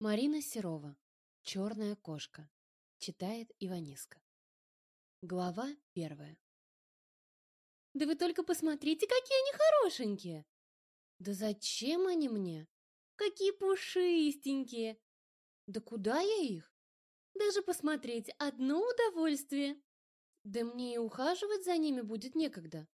Марина Серова. Черная кошка. Читает Иваниска. Глава первая. Да вы только посмотрите, какие они хорошенькие! Да зачем они мне? Какие пушистенькие! Да куда я их? Даже посмотреть одно удовольствие. Да мне и ухаживать за ними будет некогда.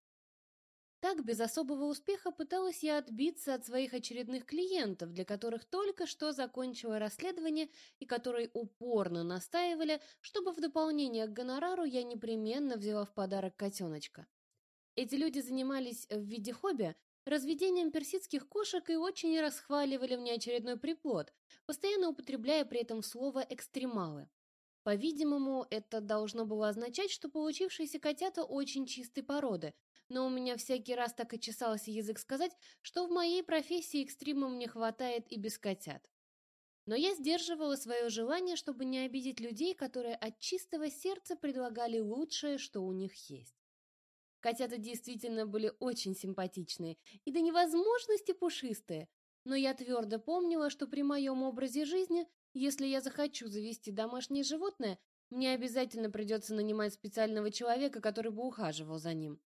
Так, без особого успеха пыталась я отбиться от своих очередных клиентов, для которых только что закончила расследование и которые упорно настаивали, чтобы в дополнение к гонорару я непременно взяла в подарок котеночка. Эти люди занимались в виде хобби разведением персидских кошек и очень расхваливали мне очередной приплод, постоянно употребляя при этом слово «экстремалы». По-видимому, это должно было означать, что получившиеся котята очень чистой породы, но у меня всякий раз так и чесался язык сказать, что в моей профессии экстримам не хватает и без котят. Но я сдерживала свое желание, чтобы не обидеть людей, которые от чистого сердца предлагали лучшее, что у них есть. Котята действительно были очень симпатичные и до невозможности пушистые, но я твердо помнила, что при моем образе жизни если я захочу завести домашнее животное, мне обязательно придется нанимать специального человека, который бы ухаживал за ним.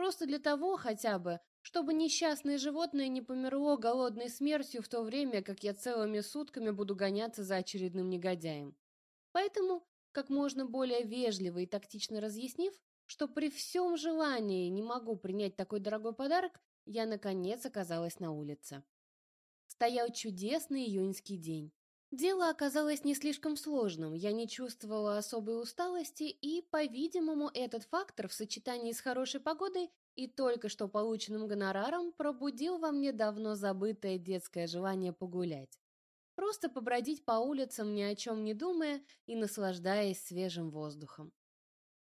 Просто для того хотя бы, чтобы несчастное животное не померло голодной смертью в то время, как я целыми сутками буду гоняться за очередным негодяем. Поэтому, как можно более вежливо и тактично разъяснив, что при всем желании не могу принять такой дорогой подарок, я, наконец, оказалась на улице. Стоял чудесный июньский день. Дело оказалось не слишком сложным, я не чувствовала особой усталости, и, по-видимому, этот фактор в сочетании с хорошей погодой и только что полученным гонораром пробудил во мне давно забытое детское желание погулять. Просто побродить по улицам, ни о чем не думая и наслаждаясь свежим воздухом.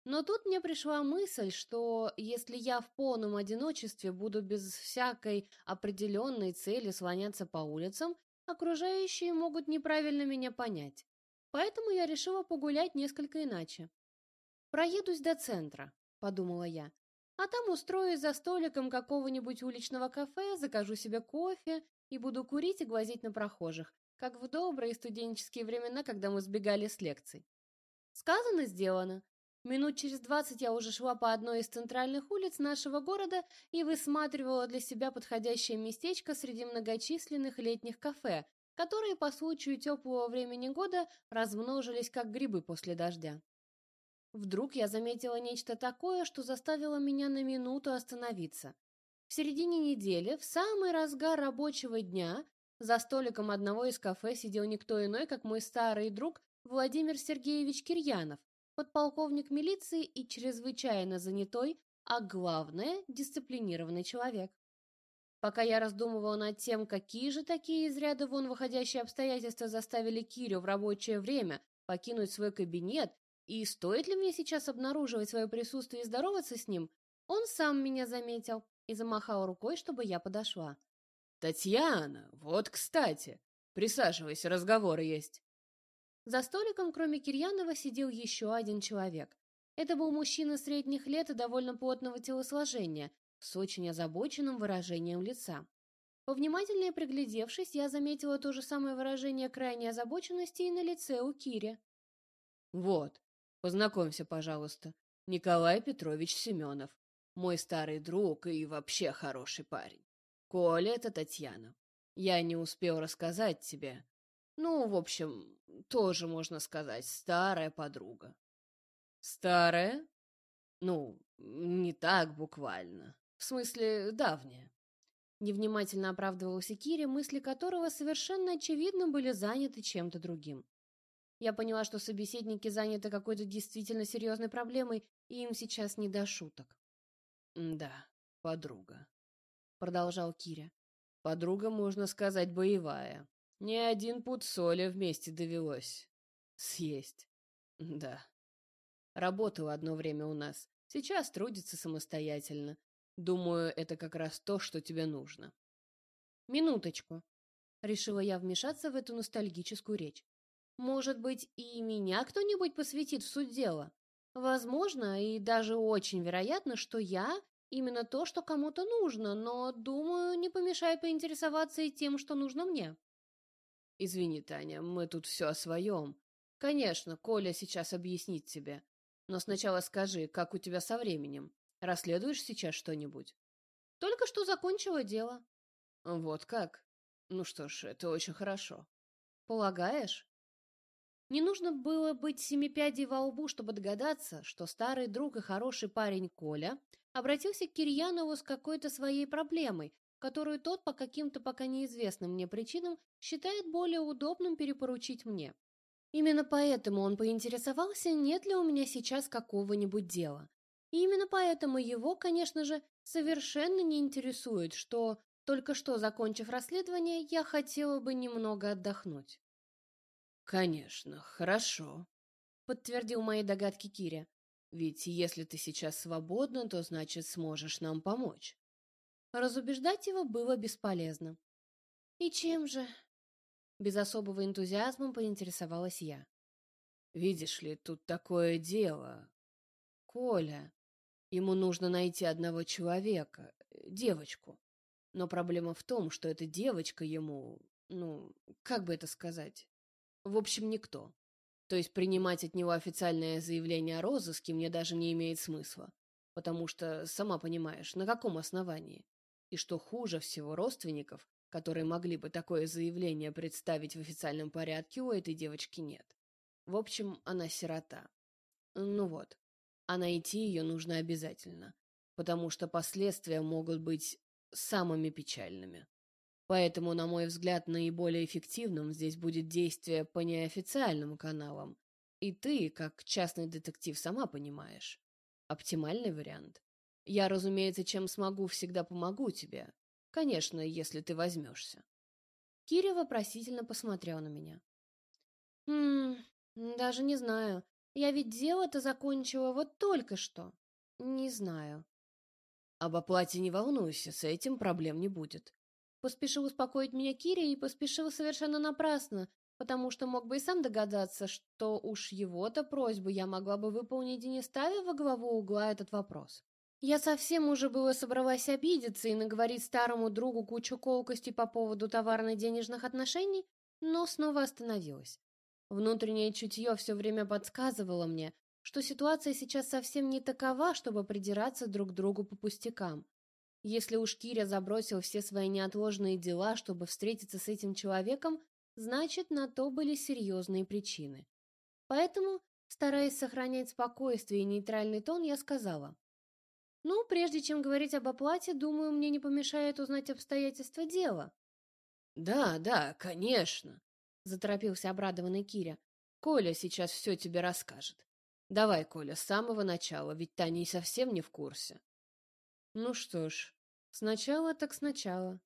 Но тут мне пришла мысль, что если я в полном одиночестве буду без всякой определенной цели слоняться по улицам, окружающие могут неправильно меня понять. Поэтому я решила погулять несколько иначе. «Проедусь до центра», — подумала я, «а там устроюсь за столиком какого-нибудь уличного кафе, закажу себе кофе и буду курить и глазеть на прохожих, как в добрые студенческие времена, когда мы сбегали с лекций. Сказано, сделано. Минут через двадцать я уже шла по одной из центральных улиц нашего города и высматривала для себя подходящее местечко среди многочисленных летних кафе, которые по случаю теплого времени года размножились как грибы после дождя. Вдруг я заметила нечто такое, что заставило меня на минуту остановиться. В середине недели, в самый разгар рабочего дня, за столиком одного из кафе сидел никто иной, как мой старый друг Владимир Сергеевич Кирьянов, подполковник милиции и чрезвычайно занятой, а главное, дисциплинированный человек. Пока я раздумывала над тем, какие же такие из ряда вон выходящие обстоятельства заставили Кирю в рабочее время покинуть свой кабинет, и стоит ли мне сейчас обнаруживать свое присутствие и здороваться с ним, он сам меня заметил и замахал рукой, чтобы я подошла. «Татьяна, вот кстати, присаживайся, разговор есть». За столиком, кроме Кирьянова, сидел еще один человек. Это был мужчина средних лет и довольно плотного телосложения, с очень озабоченным выражением лица. Повнимательнее приглядевшись, я заметила то же самое выражение крайней озабоченности и на лице у Кири. «Вот, познакомься, пожалуйста, Николай Петрович Семенов, мой старый друг и вообще хороший парень. Коля — это Татьяна. Я не успел рассказать тебе, ну, в общем, тоже можно сказать, старая подруга. Старая? Ну, не так буквально. В смысле, давняя. Невнимательно оправдывался Кири, мысли которого совершенно очевидно были заняты чем-то другим. Я поняла, что собеседники заняты какой-то действительно серьезной проблемой, и им сейчас не до шуток. «Да, подруга», — продолжал Киря. «Подруга, можно сказать, боевая. Не один пуд соли вместе довелось. Съесть. Да. Работала одно время у нас. Сейчас трудится самостоятельно. Думаю, это как раз то, что тебе нужно. Минуточку. Решила я вмешаться в эту ностальгическую речь. Может быть, и меня кто-нибудь посвятит в суть дела? Возможно, и даже очень вероятно, что я именно то, что кому-то нужно, но, думаю, не помешает поинтересоваться и тем, что нужно мне. Извини, Таня, мы тут все о своем. Конечно, Коля сейчас объяснит тебе. Но сначала скажи, как у тебя со временем? Расследуешь сейчас что-нибудь? Только что закончила дело. Вот как? Ну что ж, это очень хорошо. Полагаешь? Не нужно было быть семипядей во лбу, чтобы догадаться, что старый друг и хороший парень Коля обратился к Кирьянову с какой-то своей проблемой, которую тот по каким-то пока неизвестным мне причинам считает более удобным перепоручить мне. Именно поэтому он поинтересовался, нет ли у меня сейчас какого-нибудь дела. И именно поэтому его, конечно же, совершенно не интересует, что, только что закончив расследование, я хотела бы немного отдохнуть. «Конечно, хорошо», — подтвердил мои догадки Киря. «Ведь если ты сейчас свободна, то значит сможешь нам помочь». Разубеждать его было бесполезно. «И чем же?» Без особого энтузиазма поинтересовалась я. «Видишь ли, тут такое дело. Коля, ему нужно найти одного человека, девочку. Но проблема в том, что эта девочка ему, ну, как бы это сказать, в общем, никто. То есть принимать от него официальное заявление о розыске мне даже не имеет смысла. Потому что, сама понимаешь, на каком основании? И что хуже всего родственников, которые могли бы такое заявление представить в официальном порядке, у этой девочки нет. В общем, она сирота. Ну вот. А найти ее нужно обязательно, потому что последствия могут быть самыми печальными. Поэтому, на мой взгляд, наиболее эффективным здесь будет действие по неофициальным каналам. И ты, как частный детектив, сама понимаешь. Оптимальный вариант. Я, разумеется, чем смогу, всегда помогу тебе. Конечно, если ты возьмешься. Киря вопросительно посмотрел на меня. «Хм, даже не знаю. Я ведь дело-то закончила вот только что. Не знаю». «Об оплате не волнуйся, с этим проблем не будет. Поспешил успокоить меня Кири и поспешил совершенно напрасно, потому что мог бы и сам догадаться, что уж его-то просьбу я могла бы выполнить и не ставя во главу угла этот вопрос. Я совсем уже было собралась обидеться и наговорить старому другу кучу колкостей по поводу товарно-денежных отношений, но снова остановилась. Внутреннее чутье все время подсказывало мне, что ситуация сейчас совсем не такова, чтобы придираться друг к другу по пустякам. Если уж Киря забросил все свои неотложные дела, чтобы встретиться с этим человеком, значит, на то были серьезные причины. Поэтому, стараясь сохранять спокойствие и нейтральный тон, я сказала. «Ну, прежде чем говорить об оплате, думаю, мне не помешает узнать обстоятельства дела». «Да, да, конечно», — заторопился обрадованный Киря. «Коля сейчас все тебе расскажет. Давай, Коля, с самого начала, ведь Таня и совсем не в курсе». Ну что ж, сначала так сначала.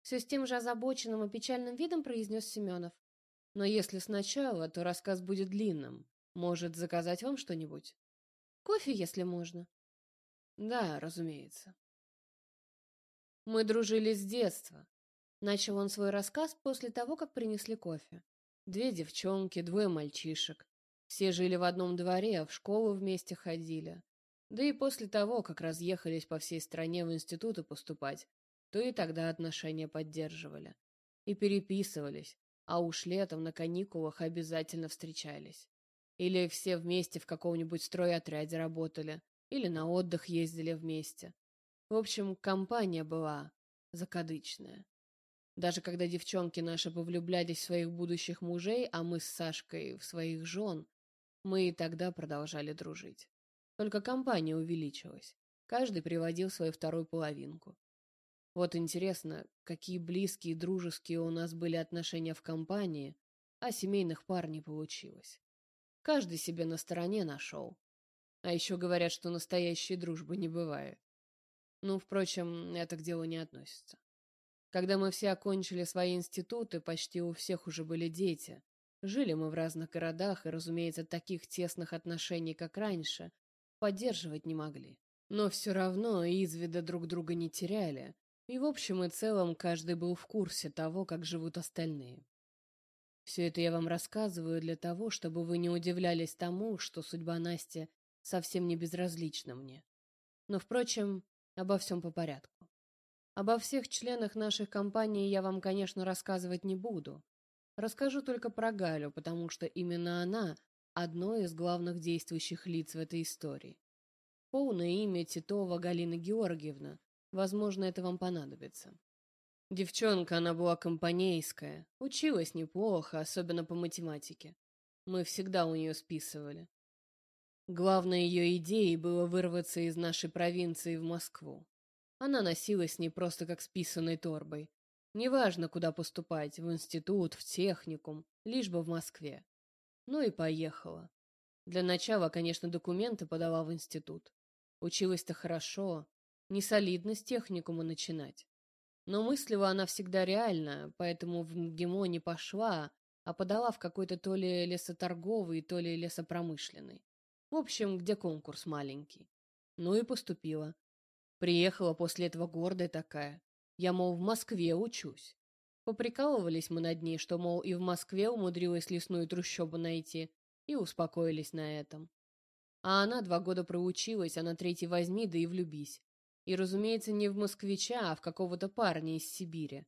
Все с тем же озабоченным и печальным видом произнес Семенов. Но если сначала, то рассказ будет длинным. Может, заказать вам что-нибудь? Кофе, если можно. Да, разумеется. Мы дружили с детства. Начал он свой рассказ после того, как принесли кофе. Две девчонки, двое мальчишек. Все жили в одном дворе, а в школу вместе ходили. Да и после того, как разъехались по всей стране в институты поступать, то и тогда отношения поддерживали. И переписывались, а уж летом на каникулах обязательно встречались. Или все вместе в каком-нибудь стройотряде работали, или на отдых ездили вместе. В общем, компания была закадычная. Даже когда девчонки наши повлюблялись в своих будущих мужей, а мы с Сашкой в своих жен, мы и тогда продолжали дружить. Только компания увеличилась. Каждый приводил свою вторую половинку. Вот интересно, какие близкие и дружеские у нас были отношения в компании, а семейных пар не получилось. Каждый себе на стороне нашел. А еще говорят, что настоящей дружбы не бывает. Ну, впрочем, это к делу не относится. Когда мы все окончили свои институты, почти у всех уже были дети. Жили мы в разных городах, и, разумеется, таких тесных отношений, как раньше, поддерживать не могли. Но все равно из вида друг друга не теряли, и в общем и целом каждый был в курсе того, как живут остальные. Все это я вам рассказываю для того, чтобы вы не удивлялись тому, что судьба Насти совсем не безразлична мне. Но, впрочем, обо всем по порядку. Обо всех членах наших компаний я вам, конечно, рассказывать не буду. Расскажу только про Галю, потому что именно она – одно из главных действующих лиц в этой истории. Полное имя Титова Галина Георгиевна. Возможно, это вам понадобится. Девчонка она была компанейская, училась неплохо, особенно по математике. Мы всегда у нее списывали. Главной ее идеей было вырваться из нашей провинции в Москву. Она носилась не просто как с писаной торбой. Неважно, куда поступать, в институт, в техникум, лишь бы в Москве. Ну и поехала. Для начала, конечно, документы подала в институт. Училась-то хорошо, не солидно с техникума начинать. Но мыслила она всегда реально, поэтому в МГИМО не пошла, а подала в какой-то то ли лесоторговый, то ли лесопромышленный. В общем, где конкурс маленький. Ну и поступила. Приехала после этого гордая такая. Я, мол, в Москве учусь. Поприкалывались мы над ней, что, мол, и в Москве умудрилась лесную трущобу найти, и успокоились на этом. А она два года проучилась, а на третий возьми, да и влюбись. И, разумеется, не в москвича, а в какого-то парня из Сибири.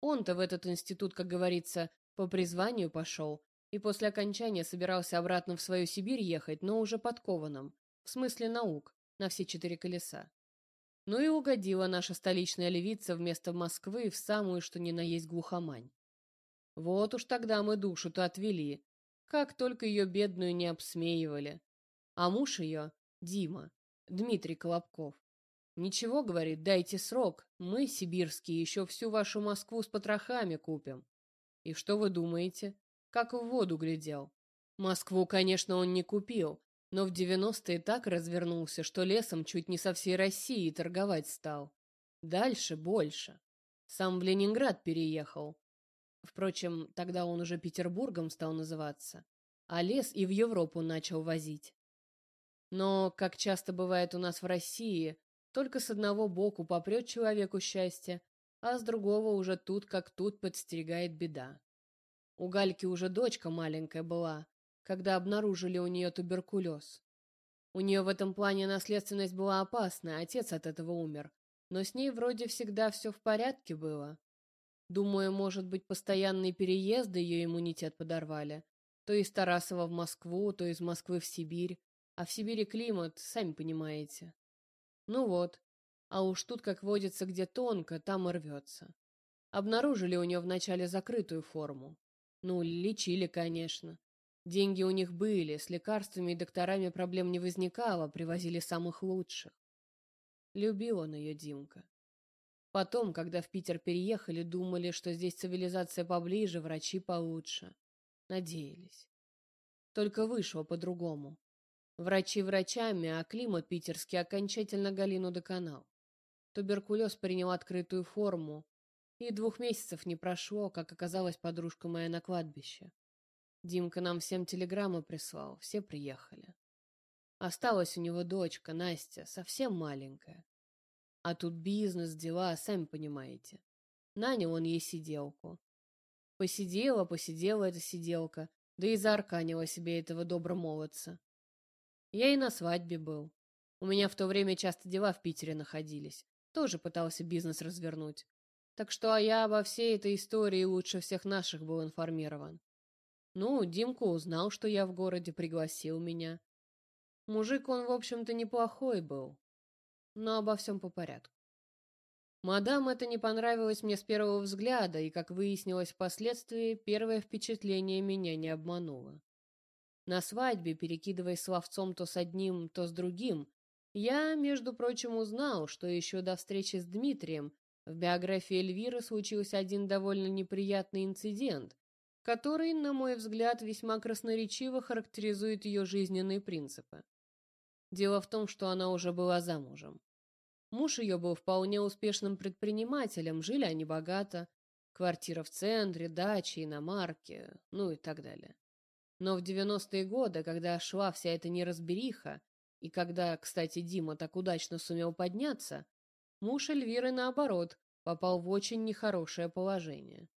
Он-то в этот институт, как говорится, по призванию пошел, и после окончания собирался обратно в свою Сибирь ехать, но уже подкованным, в смысле наук, на все четыре колеса. Ну и угодила наша столичная левица вместо Москвы в самую, что ни на есть глухомань. Вот уж тогда мы душу-то отвели, как только ее бедную не обсмеивали. А муж ее, Дима, Дмитрий Колобков, «Ничего, — говорит, — дайте срок. Мы, сибирские, еще всю вашу Москву с потрохами купим». И что вы думаете? Как в воду глядел. Москву, конечно, он не купил, но в девяностые так развернулся, что лесом чуть не со всей России торговать стал. Дальше больше. Сам в Ленинград переехал. Впрочем, тогда он уже Петербургом стал называться, а лес и в Европу начал возить. Но, как часто бывает у нас в России, только с одного боку попрет человеку счастье, а с другого уже тут как тут подстерегает беда. У Гальки уже дочка маленькая была, когда обнаружили у нее туберкулез. У нее в этом плане наследственность была опасная, отец от этого умер, но с ней вроде всегда все в порядке было. Думаю, может быть, постоянные переезды ее иммунитет подорвали. То из Тарасова в Москву, то из Москвы в Сибирь. А в Сибири климат, сами понимаете. Ну вот. А уж тут, как водится, где тонко, там и рвется. Обнаружили у нее вначале закрытую форму. Ну, лечили, конечно. Деньги у них были, с лекарствами и докторами проблем не возникало, привозили самых лучших. Любил он ее, Димка. Потом, когда в Питер переехали, думали, что здесь цивилизация поближе, врачи получше. Надеялись. Только вышло по-другому. Врачи врачами, а климат питерский окончательно Галину доконал. Туберкулез принял открытую форму, и двух месяцев не прошло, как оказалась подружка моя на кладбище. Димка нам всем телеграммы прислал, все приехали. Осталась у него дочка, Настя, совсем маленькая. А тут бизнес, дела, сами понимаете. Нанял он ей сиделку. Посидела, посидела эта сиделка, да и заарканила себе этого добромолодца. Я и на свадьбе был. У меня в то время часто дела в Питере находились. Тоже пытался бизнес развернуть. Так что а я обо всей этой истории лучше всех наших был информирован. Ну, Димку узнал, что я в городе, пригласил меня. Мужик он, в общем-то, неплохой был. Но обо всем по порядку. Мадам это не понравилось мне с первого взгляда, и, как выяснилось впоследствии, первое впечатление меня не обмануло. На свадьбе, перекидываясь словцом то с одним, то с другим, я, между прочим, узнал, что еще до встречи с Дмитрием в биографии Эльвиры случился один довольно неприятный инцидент, который, на мой взгляд, весьма красноречиво характеризует ее жизненные принципы. Дело в том, что она уже была замужем. Муж ее был вполне успешным предпринимателем, жили они богато, квартира в центре, дача, иномарки, ну и так далее. Но в 90-е годы, когда шла вся эта неразбериха, и когда, кстати, Дима так удачно сумел подняться, муж Эльвиры, наоборот, попал в очень нехорошее положение.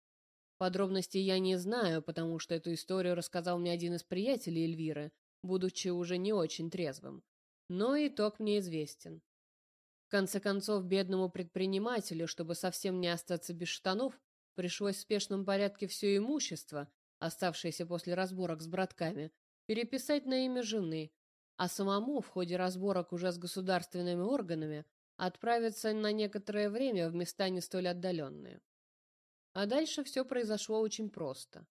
Подробностей я не знаю, потому что эту историю рассказал мне один из приятелей Эльвиры, будучи уже не очень трезвым. Но итог мне известен. В конце концов, бедному предпринимателю, чтобы совсем не остаться без штанов, пришлось в спешном порядке все имущество, оставшееся после разборок с братками, переписать на имя жены, а самому в ходе разборок уже с государственными органами отправиться на некоторое время в места не столь отдаленные. А дальше все произошло очень просто.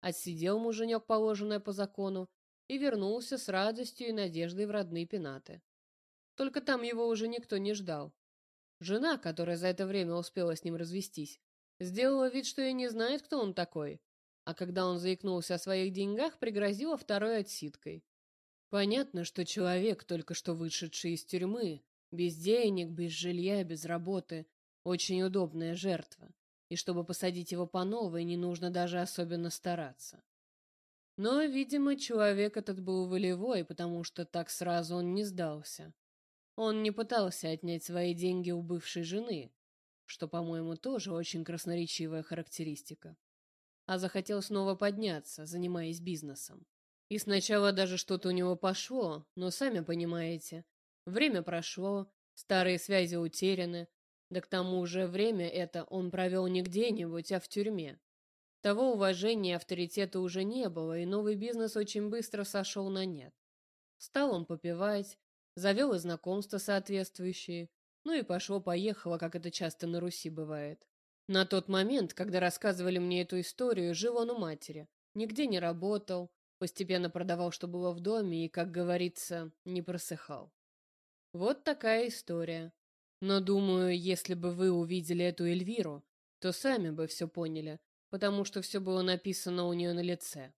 Отсидел муженек положенное по закону и вернулся с радостью и надеждой в родные пенаты. Только там его уже никто не ждал. Жена, которая за это время успела с ним развестись, сделала вид, что и не знает, кто он такой, а когда он заикнулся о своих деньгах, пригрозила второй отсидкой. Понятно, что человек, только что вышедший из тюрьмы, без денег, без жилья, без работы, очень удобная жертва и чтобы посадить его по новой, не нужно даже особенно стараться. Но, видимо, человек этот был волевой, потому что так сразу он не сдался. Он не пытался отнять свои деньги у бывшей жены, что, по-моему, тоже очень красноречивая характеристика, а захотел снова подняться, занимаясь бизнесом. И сначала даже что-то у него пошло, но, сами понимаете, время прошло, старые связи утеряны, да к тому же время это он провел не где-нибудь, а в тюрьме. Того уважения и авторитета уже не было, и новый бизнес очень быстро сошел на нет. Стал он попивать, завел и знакомства соответствующие, ну и пошло-поехало, как это часто на Руси бывает. На тот момент, когда рассказывали мне эту историю, жил он у матери, нигде не работал, постепенно продавал, что было в доме, и, как говорится, не просыхал. Вот такая история. Но, думаю, если бы вы увидели эту Эльвиру, то сами бы все поняли, потому что все было написано у нее на лице.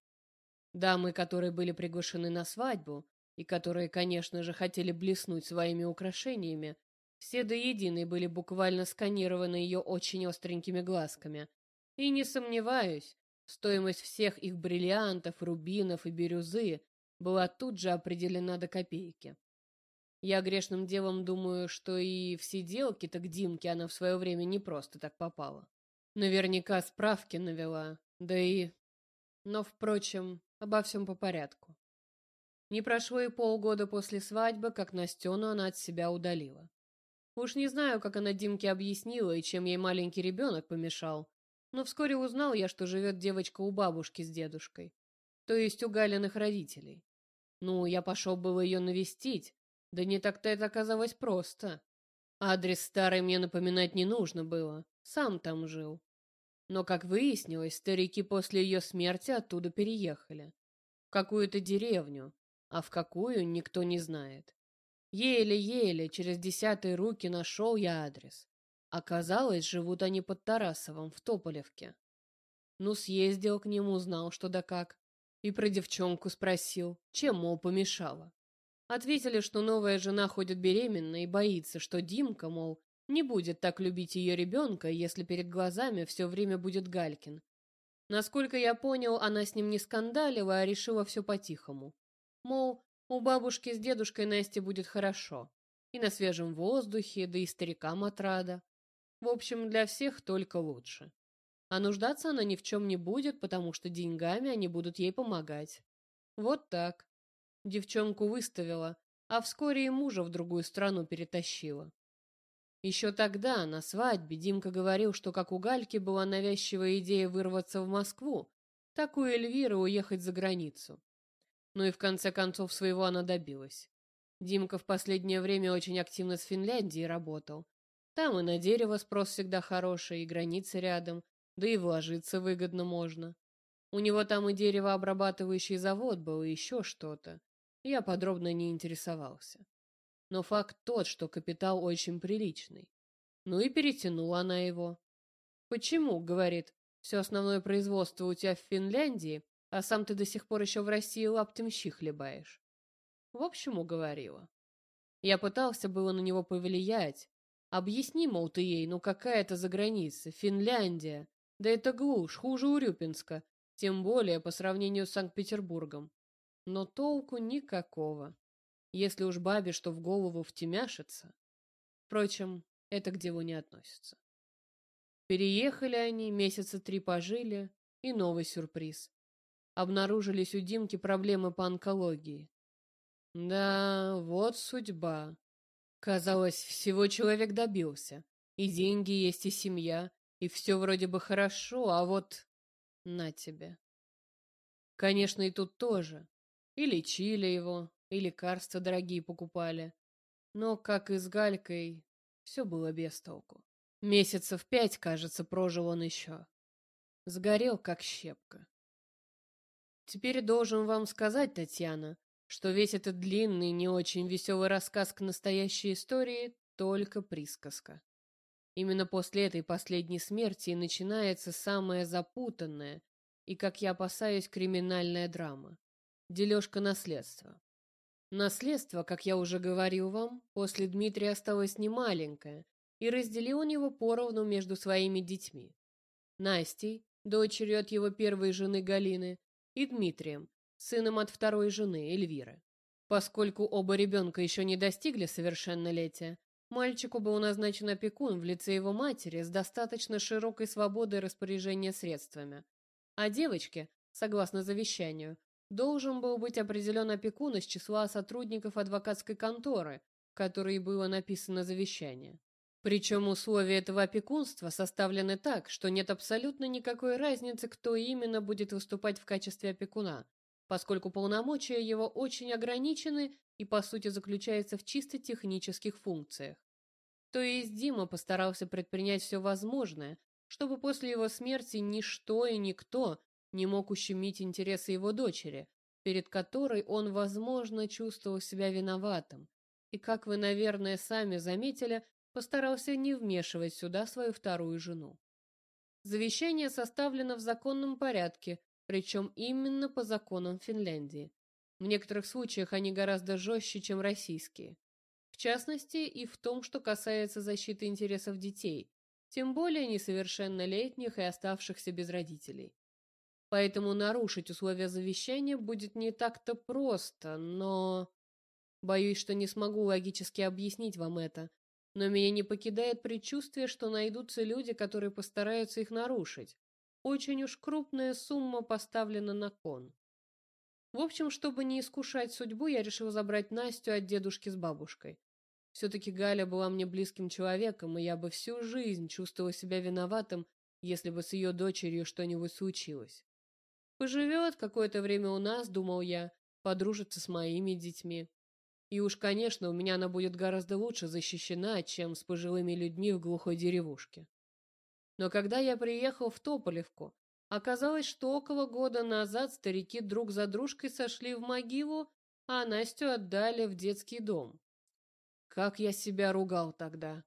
Дамы, которые были приглашены на свадьбу, и которые, конечно же, хотели блеснуть своими украшениями, все до единой были буквально сканированы ее очень остренькими глазками. И не сомневаюсь, стоимость всех их бриллиантов, рубинов и бирюзы была тут же определена до копейки. Я грешным делом думаю, что и в сиделки-то к Димке она в свое время не просто так попала. Наверняка справки навела, да и... Но, впрочем, обо всем по порядку. Не прошло и полгода после свадьбы, как Настену она от себя удалила. Уж не знаю, как она Димке объяснила и чем ей маленький ребенок помешал, но вскоре узнал я, что живет девочка у бабушки с дедушкой, то есть у Галиных родителей. Ну, я пошел было ее навестить, да не так-то это оказалось просто. Адрес старый мне напоминать не нужно было, сам там жил. Но, как выяснилось, старики после ее смерти оттуда переехали. В какую-то деревню, а в какую никто не знает. Еле-еле через десятые руки нашел я адрес. Оказалось, живут они под Тарасовым, в Тополевке. Ну, съездил к нему, знал, что да как. И про девчонку спросил, чем, мол, помешала. Ответили, что новая жена ходит беременна и боится, что Димка, мол, не будет так любить ее ребенка, если перед глазами все время будет Галькин. Насколько я понял, она с ним не скандалила, а решила все по-тихому. Мол, у бабушки с дедушкой Насте будет хорошо. И на свежем воздухе, да и старикам отрада. В общем, для всех только лучше. А нуждаться она ни в чем не будет, потому что деньгами они будут ей помогать. Вот так. Девчонку выставила, а вскоре и мужа в другую страну перетащила. Еще тогда, на свадьбе, Димка говорил, что как у Гальки была навязчивая идея вырваться в Москву, так у Эльвиры уехать за границу. Ну и в конце концов своего она добилась. Димка в последнее время очень активно с Финляндией работал. Там и на дерево спрос всегда хороший, и границы рядом, да и вложиться выгодно можно. У него там и деревообрабатывающий завод был, и еще что-то я подробно не интересовался. Но факт тот, что капитал очень приличный. Ну и перетянула она его. «Почему?» — говорит. «Все основное производство у тебя в Финляндии, а сам ты до сих пор еще в России лаптем щи хлебаешь». В общем, уговорила. Я пытался было на него повлиять. Объясни, мол, ты ей, ну какая это за граница? Финляндия. Да это глушь, хуже Урюпинска. Тем более по сравнению с Санкт-Петербургом но толку никакого, если уж бабе что в голову втемяшится. Впрочем, это к делу не относится. Переехали они, месяца три пожили, и новый сюрприз. Обнаружились у Димки проблемы по онкологии. Да, вот судьба. Казалось, всего человек добился. И деньги есть, и семья, И все вроде бы хорошо, а вот на тебе. Конечно, и тут тоже. И лечили его, и лекарства дорогие покупали. Но, как и с Галькой, все было без толку. Месяцев пять, кажется, прожил он еще. Сгорел, как щепка. Теперь должен вам сказать, Татьяна, что весь этот длинный, не очень веселый рассказ к настоящей истории — только присказка. Именно после этой последней смерти и начинается самое запутанное и, как я опасаюсь, криминальная драма — дележка наследства. Наследство, как я уже говорил вам, после Дмитрия осталось немаленькое, и разделил он его поровну между своими детьми. Настей, дочерью от его первой жены Галины, и Дмитрием, сыном от второй жены Эльвиры. Поскольку оба ребенка еще не достигли совершеннолетия, мальчику был назначен опекун в лице его матери с достаточно широкой свободой распоряжения средствами, а девочке, согласно завещанию, должен был быть определен опекун из числа сотрудников адвокатской конторы, в которой было написано завещание. Причем условия этого опекунства составлены так, что нет абсолютно никакой разницы, кто именно будет выступать в качестве опекуна, поскольку полномочия его очень ограничены и, по сути, заключаются в чисто технических функциях. То есть Дима постарался предпринять все возможное, чтобы после его смерти ничто и никто не мог ущемить интересы его дочери, перед которой он, возможно, чувствовал себя виноватым. И, как вы, наверное, сами заметили, постарался не вмешивать сюда свою вторую жену. Завещание составлено в законном порядке, причем именно по законам Финляндии. В некоторых случаях они гораздо жестче, чем российские. В частности, и в том, что касается защиты интересов детей, тем более несовершеннолетних и оставшихся без родителей. Поэтому нарушить условия завещания будет не так-то просто, но... Боюсь, что не смогу логически объяснить вам это, но меня не покидает предчувствие, что найдутся люди, которые постараются их нарушить. Очень уж крупная сумма поставлена на кон. В общем, чтобы не искушать судьбу, я решил забрать Настю от дедушки с бабушкой. Все-таки Галя была мне близким человеком, и я бы всю жизнь чувствовал себя виноватым, если бы с ее дочерью что-нибудь случилось. Поживет какое-то время у нас, думал я, подружится с моими детьми. И уж, конечно, у меня она будет гораздо лучше защищена, чем с пожилыми людьми в глухой деревушке. Но когда я приехал в Тополевку, оказалось, что около года назад старики друг за дружкой сошли в могилу, а Настю отдали в детский дом. Как я себя ругал тогда.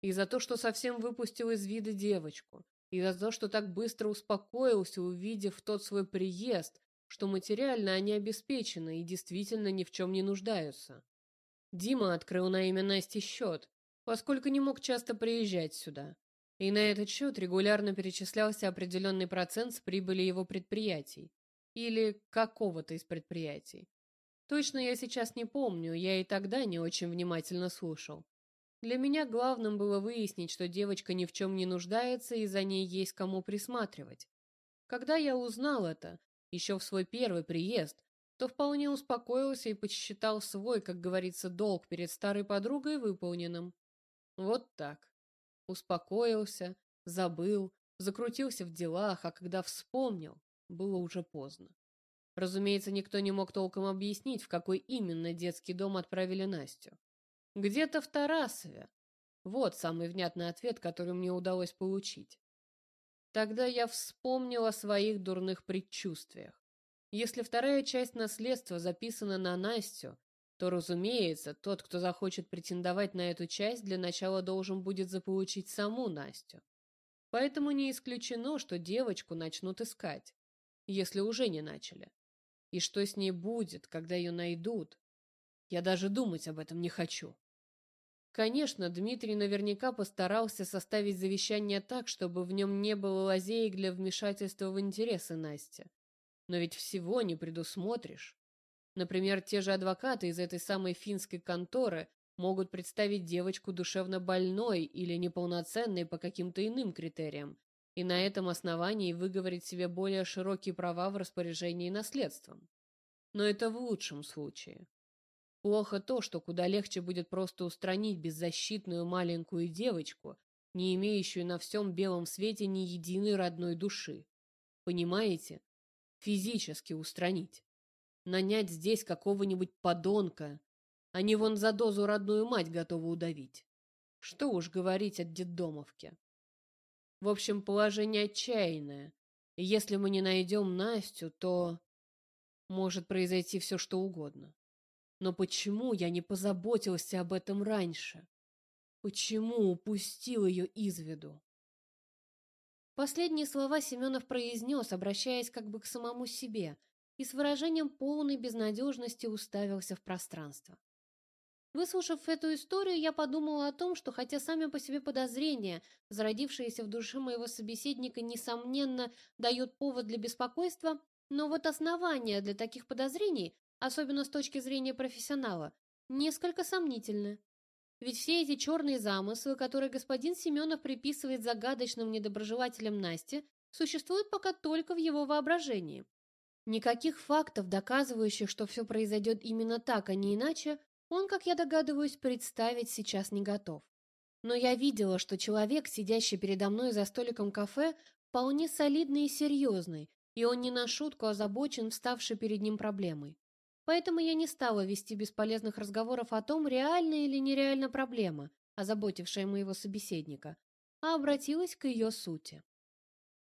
И за то, что совсем выпустил из вида девочку, и за то, что так быстро успокоился, увидев тот свой приезд, что материально они обеспечены и действительно ни в чем не нуждаются. Дима открыл на имя Насти счет, поскольку не мог часто приезжать сюда. И на этот счет регулярно перечислялся определенный процент с прибыли его предприятий. Или какого-то из предприятий. Точно я сейчас не помню, я и тогда не очень внимательно слушал. Для меня главным было выяснить, что девочка ни в чем не нуждается и за ней есть кому присматривать. Когда я узнал это, еще в свой первый приезд, то вполне успокоился и посчитал свой, как говорится, долг перед старой подругой выполненным. Вот так. Успокоился, забыл, закрутился в делах, а когда вспомнил, было уже поздно. Разумеется, никто не мог толком объяснить, в какой именно детский дом отправили Настю. Где-то в Тарасове. Вот самый внятный ответ, который мне удалось получить. Тогда я вспомнил о своих дурных предчувствиях. Если вторая часть наследства записана на Настю, то, разумеется, тот, кто захочет претендовать на эту часть, для начала должен будет заполучить саму Настю. Поэтому не исключено, что девочку начнут искать, если уже не начали. И что с ней будет, когда ее найдут? Я даже думать об этом не хочу. Конечно, Дмитрий наверняка постарался составить завещание так, чтобы в нем не было лазеек для вмешательства в интересы Насти. Но ведь всего не предусмотришь. Например, те же адвокаты из этой самой финской конторы могут представить девочку душевно больной или неполноценной по каким-то иным критериям, и на этом основании выговорить себе более широкие права в распоряжении наследством. Но это в лучшем случае. Плохо то, что куда легче будет просто устранить беззащитную маленькую девочку, не имеющую на всем белом свете ни единой родной души. Понимаете? Физически устранить. Нанять здесь какого-нибудь подонка, не вон за дозу родную мать готова удавить. Что уж говорить о детдомовке. В общем, положение отчаянное. Если мы не найдем Настю, то может произойти все, что угодно. Но почему я не позаботился об этом раньше? Почему упустил ее из виду? Последние слова Семенов произнес, обращаясь как бы к самому себе, и с выражением полной безнадежности уставился в пространство. Выслушав эту историю, я подумала о том, что хотя сами по себе подозрения, зародившиеся в душе моего собеседника, несомненно, дают повод для беспокойства, но вот основания для таких подозрений, особенно с точки зрения профессионала, несколько сомнительны. Ведь все эти черные замыслы, которые господин Семенов приписывает загадочным недоброжелателям Насти, существуют пока только в его воображении. Никаких фактов, доказывающих, что все произойдет именно так, а не иначе, он, как я догадываюсь, представить сейчас не готов. Но я видела, что человек, сидящий передо мной за столиком кафе, вполне солидный и серьезный, и он не на шутку озабочен вставшей перед ним проблемой. Поэтому я не стала вести бесполезных разговоров о том, реальна или нереальна проблема, озаботившая моего собеседника, а обратилась к ее сути.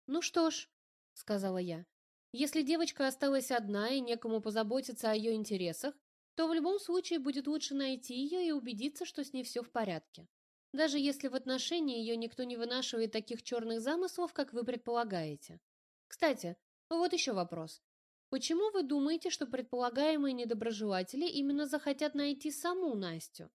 «Ну что ж», — сказала я, — «если девочка осталась одна и некому позаботиться о ее интересах, то в любом случае будет лучше найти ее и убедиться, что с ней все в порядке. Даже если в отношении ее никто не вынашивает таких черных замыслов, как вы предполагаете. Кстати, вот еще вопрос. Почему вы думаете, что предполагаемые недоброжелатели именно захотят найти саму Настю?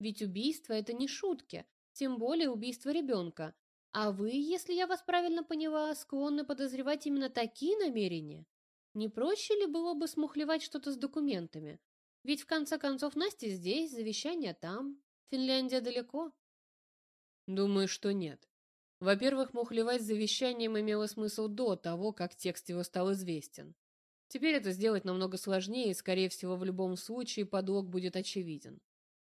Ведь убийство – это не шутки, тем более убийство ребенка. А вы, если я вас правильно поняла, склонны подозревать именно такие намерения? Не проще ли было бы смухлевать что-то с документами? Ведь в конце концов Настя здесь, завещание там, Финляндия далеко. Думаю, что нет. Во-первых, мухлевать завещанием имело смысл до того, как текст его стал известен. Теперь это сделать намного сложнее, и, скорее всего, в любом случае подлог будет очевиден.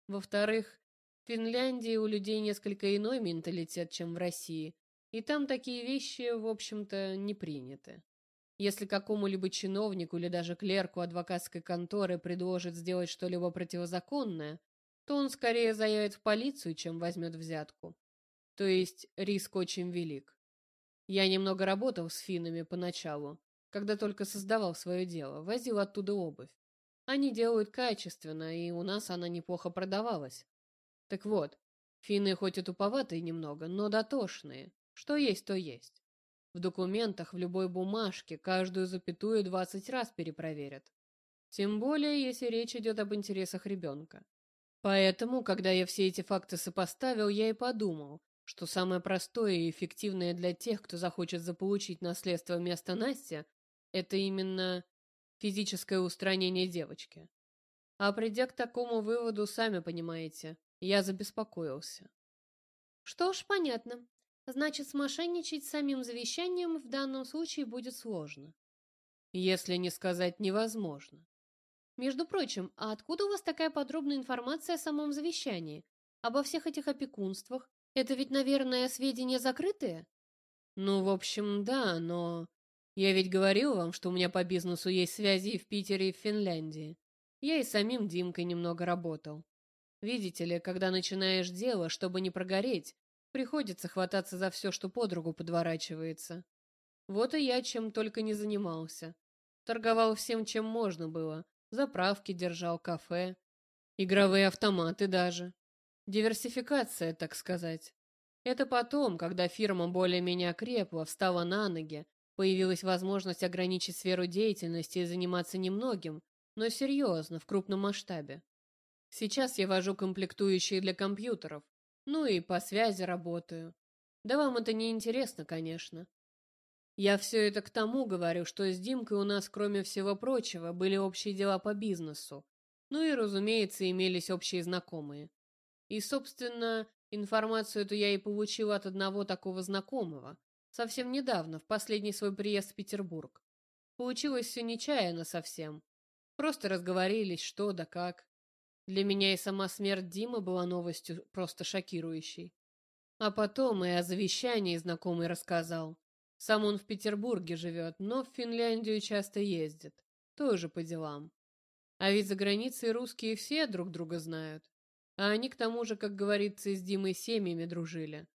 Во-вторых, в Финляндии у людей несколько иной менталитет, чем в России, и там такие вещи, в общем-то, не приняты. Если какому-либо чиновнику или даже клерку адвокатской конторы предложат сделать что-либо противозаконное, то он скорее заявит в полицию, чем возьмет взятку. То есть риск очень велик. Я немного работал с финнами поначалу, когда только создавал свое дело, возил оттуда обувь. Они делают качественно, и у нас она неплохо продавалась. Так вот, финны хоть и туповатые немного, но дотошные. Что есть, то есть. В документах, в любой бумажке, каждую запятую двадцать раз перепроверят. Тем более, если речь идет об интересах ребенка. Поэтому, когда я все эти факты сопоставил, я и подумал, что самое простое и эффективное для тех, кто захочет заполучить наследство вместо Насти, это именно физическое устранение девочки. А придя к такому выводу, сами понимаете, я забеспокоился. Что ж, понятно. Значит, смошенничать с самим завещанием в данном случае будет сложно. Если не сказать невозможно. Между прочим, а откуда у вас такая подробная информация о самом завещании? Обо всех этих опекунствах? Это ведь, наверное, сведения закрытые? Ну, в общем, да, но... Я ведь говорил вам, что у меня по бизнесу есть связи и в Питере, и в Финляндии. Я и самим Димкой немного работал. Видите ли, когда начинаешь дело, чтобы не прогореть, Приходится хвататься за все, что под руку подворачивается. Вот и я чем только не занимался. Торговал всем, чем можно было. Заправки держал, кафе. Игровые автоматы даже. Диверсификация, так сказать. Это потом, когда фирма более-менее крепла, встала на ноги, появилась возможность ограничить сферу деятельности и заниматься немногим, но серьезно, в крупном масштабе. Сейчас я вожу комплектующие для компьютеров, ну и по связи работаю. Да вам это не интересно, конечно. Я все это к тому говорю, что с Димкой у нас, кроме всего прочего, были общие дела по бизнесу. Ну и, разумеется, имелись общие знакомые. И, собственно, информацию эту я и получила от одного такого знакомого. Совсем недавно, в последний свой приезд в Петербург. Получилось все нечаянно совсем. Просто разговорились, что да как. Для меня и сама смерть Димы была новостью просто шокирующей. А потом и о завещании знакомый рассказал. Сам он в Петербурге живет, но в Финляндию часто ездит. Тоже по делам. А ведь за границей русские все друг друга знают. А они, к тому же, как говорится, с Димой семьями дружили.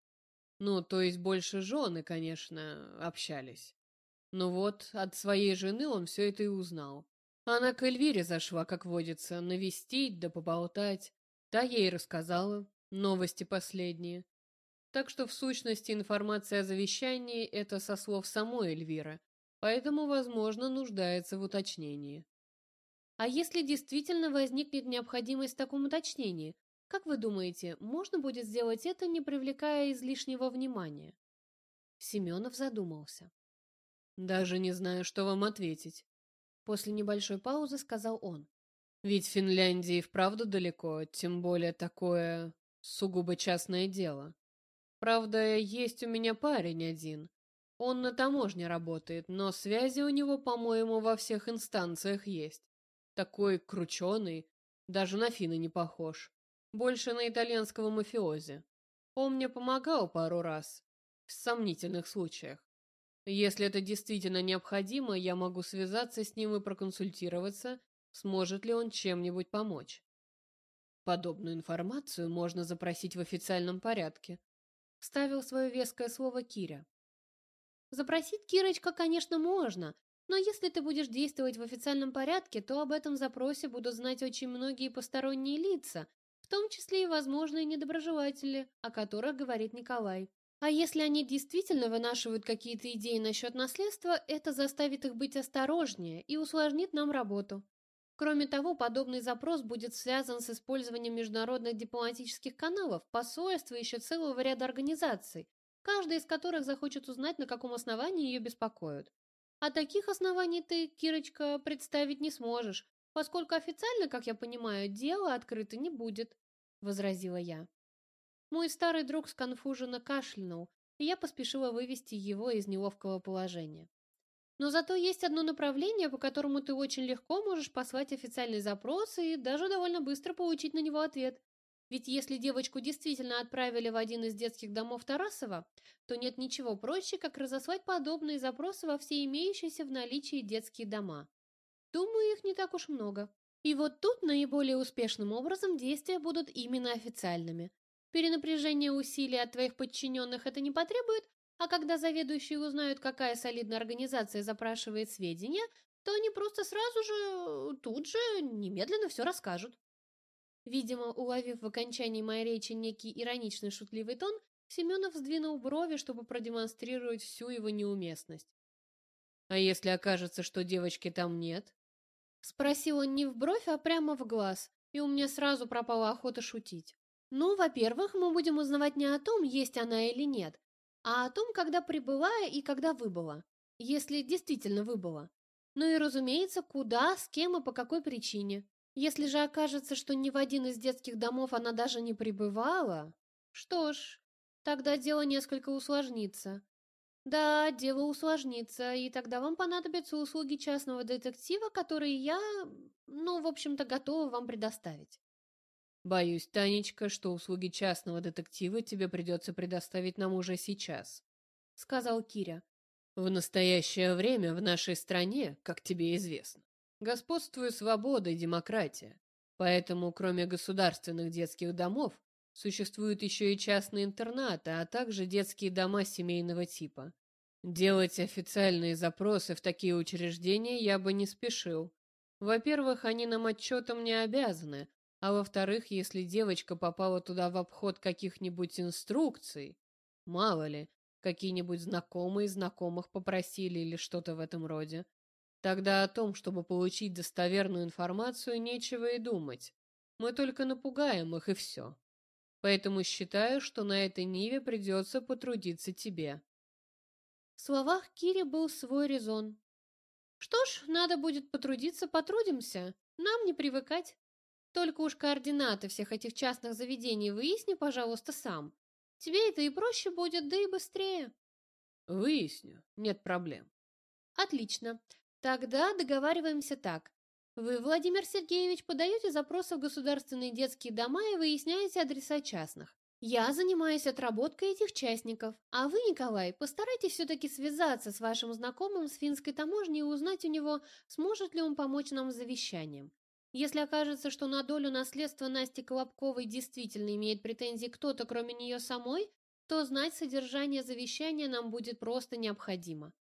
Ну, то есть больше жены, конечно, общались. Ну вот, от своей жены он все это и узнал. Она к Эльвире зашла, как водится, навестить да поболтать. Та ей рассказала новости последние. Так что, в сущности, информация о завещании – это со слов самой Эльвиры, поэтому, возможно, нуждается в уточнении. А если действительно возникнет необходимость в таком уточнении, как вы думаете, можно будет сделать это, не привлекая излишнего внимания? Семенов задумался. Даже не знаю, что вам ответить. После небольшой паузы сказал он. Ведь Финляндии вправду далеко, тем более такое сугубо частное дело. Правда, есть у меня парень один. Он на таможне работает, но связи у него, по-моему, во всех инстанциях есть. Такой крученый, даже на финна не похож. Больше на итальянского мафиози. Он мне помогал пару раз, в сомнительных случаях. Если это действительно необходимо, я могу связаться с ним и проконсультироваться, сможет ли он чем-нибудь помочь. Подобную информацию можно запросить в официальном порядке, Вставил свое веское слово Киря. Запросить Кирочка, конечно, можно, но если ты будешь действовать в официальном порядке, то об этом запросе будут знать очень многие посторонние лица, в том числе и возможные недоброжелатели, о которых говорит Николай. А если они действительно вынашивают какие-то идеи насчет наследства, это заставит их быть осторожнее и усложнит нам работу. Кроме того, подобный запрос будет связан с использованием международных дипломатических каналов, посольства и еще целого ряда организаций, каждая из которых захочет узнать, на каком основании ее беспокоят. А таких оснований ты, Кирочка, представить не сможешь, поскольку официально, как я понимаю, дело открыто не будет, — возразила я. Мой старый друг сконфуженно кашлянул, и я поспешила вывести его из неловкого положения. Но зато есть одно направление, по которому ты очень легко можешь послать официальный запрос и даже довольно быстро получить на него ответ. Ведь если девочку действительно отправили в один из детских домов Тарасова, то нет ничего проще, как разослать подобные запросы во все имеющиеся в наличии детские дома. Думаю, их не так уж много. И вот тут наиболее успешным образом действия будут именно официальными. Перенапряжение усилий от твоих подчиненных это не потребует, а когда заведующие узнают, какая солидная организация запрашивает сведения, то они просто сразу же, тут же, немедленно все расскажут. Видимо, уловив в окончании моей речи некий ироничный шутливый тон, Семенов сдвинул брови, чтобы продемонстрировать всю его неуместность. «А если окажется, что девочки там нет?» Спросил он не в бровь, а прямо в глаз, и у меня сразу пропала охота шутить. «Ну, во-первых, мы будем узнавать не о том, есть она или нет, а о том, когда прибыла и когда выбыла, если действительно выбыла. Ну и, разумеется, куда, с кем и по какой причине. Если же окажется, что ни в один из детских домов она даже не прибывала, что ж, тогда дело несколько усложнится. Да, дело усложнится, и тогда вам понадобятся услуги частного детектива, которые я, ну, в общем-то, готова вам предоставить. Боюсь, Танечка, что услуги частного детектива тебе придется предоставить нам уже сейчас, — сказал Киря. В настоящее время в нашей стране, как тебе известно, господствует свобода и демократия. Поэтому, кроме государственных детских домов, существуют еще и частные интернаты, а также детские дома семейного типа. Делать официальные запросы в такие учреждения я бы не спешил. Во-первых, они нам отчетом не обязаны, а во-вторых, если девочка попала туда в обход каких-нибудь инструкций, мало ли, какие-нибудь знакомые знакомых попросили или что-то в этом роде, тогда о том, чтобы получить достоверную информацию, нечего и думать. Мы только напугаем их, и все. Поэтому считаю, что на этой ниве придется потрудиться тебе. В словах Кири был свой резон. Что ж, надо будет потрудиться, потрудимся. Нам не привыкать. Только уж координаты всех этих частных заведений выясни, пожалуйста, сам. Тебе это и проще будет, да и быстрее. Выясню, нет проблем. Отлично. Тогда договариваемся так. Вы, Владимир Сергеевич, подаете запросы в государственные детские дома и выясняете адреса частных. Я занимаюсь отработкой этих частников, а вы, Николай, постарайтесь все-таки связаться с вашим знакомым с финской таможней и узнать у него, сможет ли он помочь нам с завещанием. Если окажется, что на долю наследства Насти Колобковой действительно имеет претензии кто-то, кроме нее самой, то знать содержание завещания нам будет просто необходимо.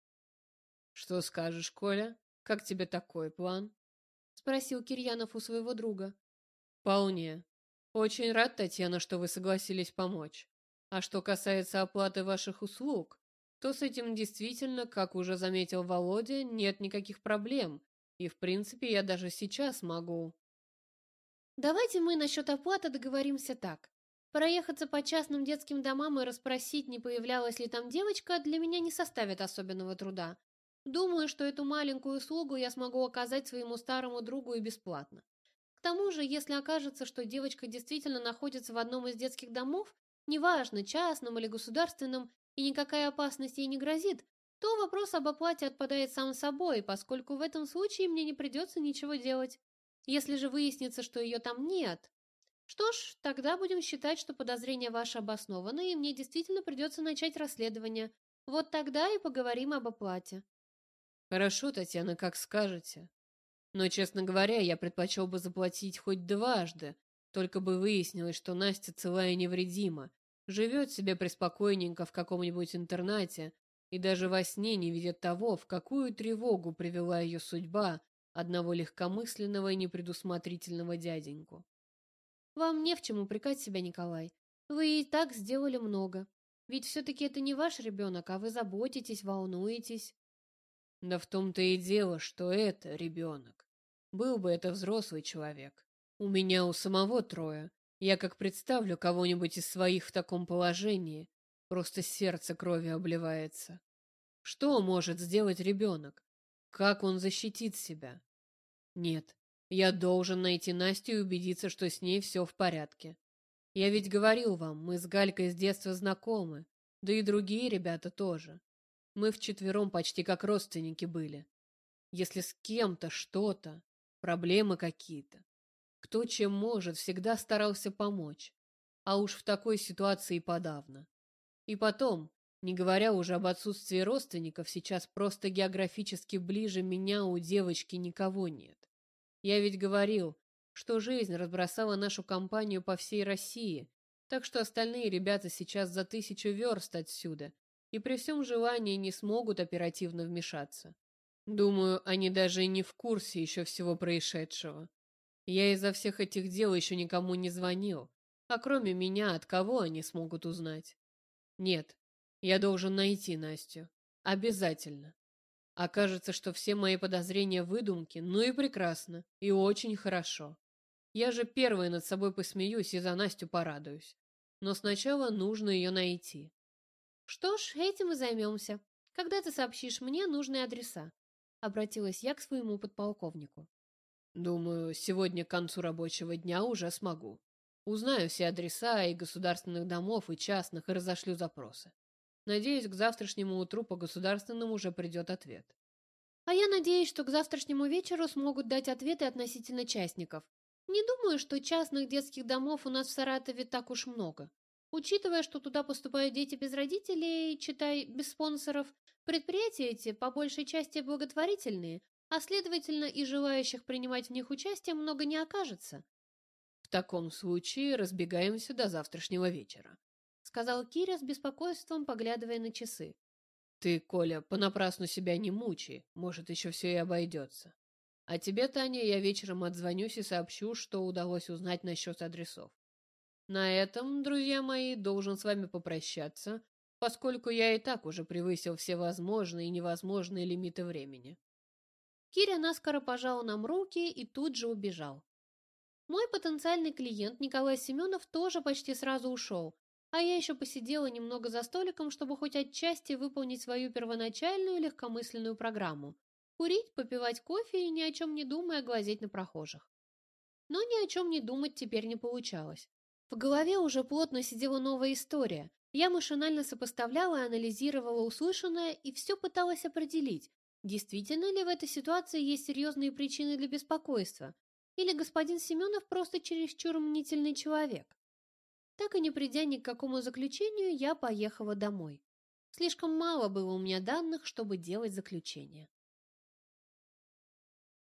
«Что скажешь, Коля? Как тебе такой план?» — спросил Кирьянов у своего друга. «Вполне. Очень рад, Татьяна, что вы согласились помочь. А что касается оплаты ваших услуг, то с этим действительно, как уже заметил Володя, нет никаких проблем, и, в принципе, я даже сейчас могу. Давайте мы насчет оплаты договоримся так. Проехаться по частным детским домам и расспросить, не появлялась ли там девочка, для меня не составит особенного труда. Думаю, что эту маленькую услугу я смогу оказать своему старому другу и бесплатно. К тому же, если окажется, что девочка действительно находится в одном из детских домов, неважно, частном или государственном, и никакая опасность ей не грозит, то вопрос об оплате отпадает сам собой, поскольку в этом случае мне не придется ничего делать. Если же выяснится, что ее там нет... Что ж, тогда будем считать, что подозрения ваши обоснованы, и мне действительно придется начать расследование. Вот тогда и поговорим об оплате. Хорошо, Татьяна, как скажете. Но, честно говоря, я предпочел бы заплатить хоть дважды, только бы выяснилось, что Настя целая и невредима, живет себе преспокойненько в каком-нибудь интернате, и даже во сне не видит того, в какую тревогу привела ее судьба одного легкомысленного и непредусмотрительного дяденьку. «Вам не в чем упрекать себя, Николай. Вы и так сделали много. Ведь все-таки это не ваш ребенок, а вы заботитесь, волнуетесь». Да в том-то и дело, что это ребенок. Был бы это взрослый человек. У меня у самого трое. Я как представлю кого-нибудь из своих в таком положении, Просто сердце кровью обливается. Что может сделать ребенок? Как он защитит себя? Нет, я должен найти Настю и убедиться, что с ней все в порядке. Я ведь говорил вам, мы с Галькой с детства знакомы, да и другие ребята тоже. Мы вчетвером почти как родственники были. Если с кем-то что-то, проблемы какие-то, кто чем может, всегда старался помочь. А уж в такой ситуации подавно. И потом, не говоря уже об отсутствии родственников, сейчас просто географически ближе меня у девочки никого нет. Я ведь говорил, что жизнь разбросала нашу компанию по всей России, так что остальные ребята сейчас за тысячу верст отсюда и при всем желании не смогут оперативно вмешаться. Думаю, они даже не в курсе еще всего происшедшего. Я из-за всех этих дел еще никому не звонил, а кроме меня от кого они смогут узнать? Нет, я должен найти Настю. Обязательно. Окажется, что все мои подозрения выдумки, ну и прекрасно, и очень хорошо. Я же первый над собой посмеюсь и за Настю порадуюсь. Но сначала нужно ее найти. Что ж, этим и займемся. Когда ты сообщишь мне нужные адреса? Обратилась я к своему подполковнику. Думаю, сегодня к концу рабочего дня уже смогу. Узнаю все адреса и государственных домов, и частных, и разошлю запросы. Надеюсь, к завтрашнему утру по государственному уже придет ответ. А я надеюсь, что к завтрашнему вечеру смогут дать ответы относительно частников. Не думаю, что частных детских домов у нас в Саратове так уж много. Учитывая, что туда поступают дети без родителей, читай, без спонсоров, предприятия эти по большей части благотворительные, а следовательно и желающих принимать в них участие много не окажется таком случае разбегаемся до завтрашнего вечера», — сказал Киря с беспокойством, поглядывая на часы. «Ты, Коля, понапрасну себя не мучай, может, еще все и обойдется. А тебе, Таня, я вечером отзвонюсь и сообщу, что удалось узнать насчет адресов. На этом, друзья мои, должен с вами попрощаться, поскольку я и так уже превысил все возможные и невозможные лимиты времени». Киря наскоро пожал нам руки и тут же убежал. Мой потенциальный клиент Николай Семенов тоже почти сразу ушел, а я еще посидела немного за столиком, чтобы хоть отчасти выполнить свою первоначальную легкомысленную программу – курить, попивать кофе и ни о чем не думая глазеть на прохожих. Но ни о чем не думать теперь не получалось. В голове уже плотно сидела новая история. Я машинально сопоставляла и анализировала услышанное и все пыталась определить, действительно ли в этой ситуации есть серьезные причины для беспокойства, или господин Семенов просто чересчур мнительный человек? Так и не придя ни к какому заключению, я поехала домой. Слишком мало было у меня данных, чтобы делать заключение.